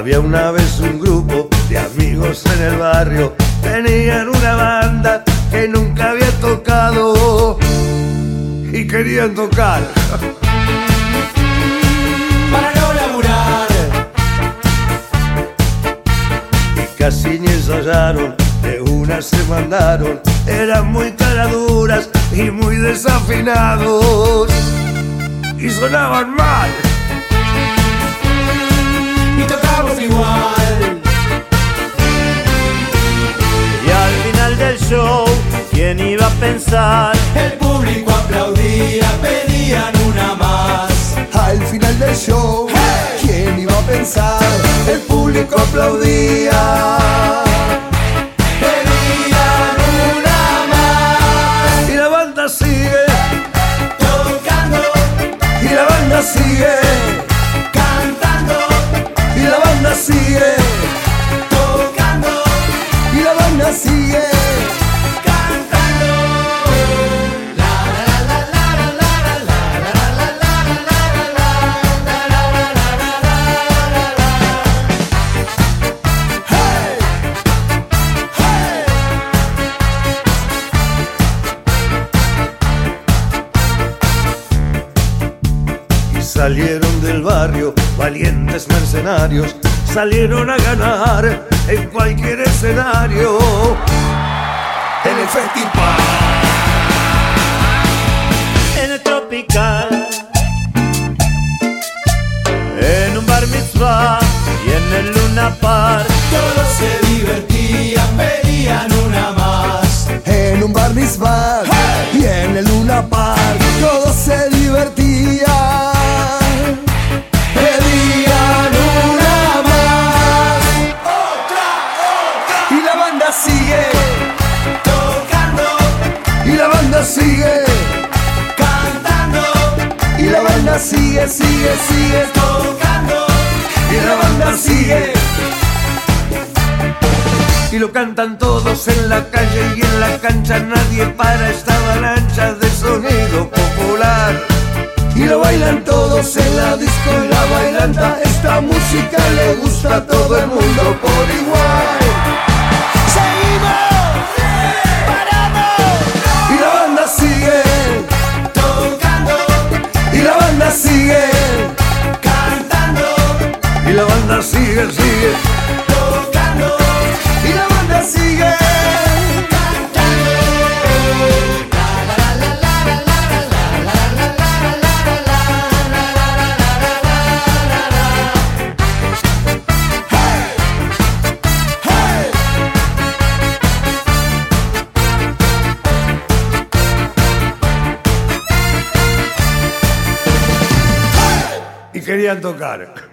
Había una vez un grupo de amigos en el barrio, tenían una banda que nunca había tocado y querían tocar. Para no laburar. Y casi ni ensayaron, de una se mandaron, eran muy caraduras y muy desafinados y sonaban mal. Igual. Y al final del show, ¿quién iba a pensar? El público aplaudía, pedían una más. Al final del show, ¿quién iba a pensar? El público aplaudía. Pedían una más. Y la banda sigue, sigue, tocando, Y la banda sigue. Salieron del barrio valientes mercenarios, salieron a ganar en cualquier escenario. En el festival. En el tropical, en un bar mitzvah y en el Luna se sigue. cantando, Y la banda sigue, sigue, sigue. tocando. Y la banda sigue. Y lo cantan todos en la calle y en la cancha nadie para esta avalancha de sonido popular. Y lo bailan todos en la disco y la bailanta. Esta música le gusta a todo el mundo por igual. Y la banda sigue, sigue. tocando, Y la banda sigue. Y querían tocar.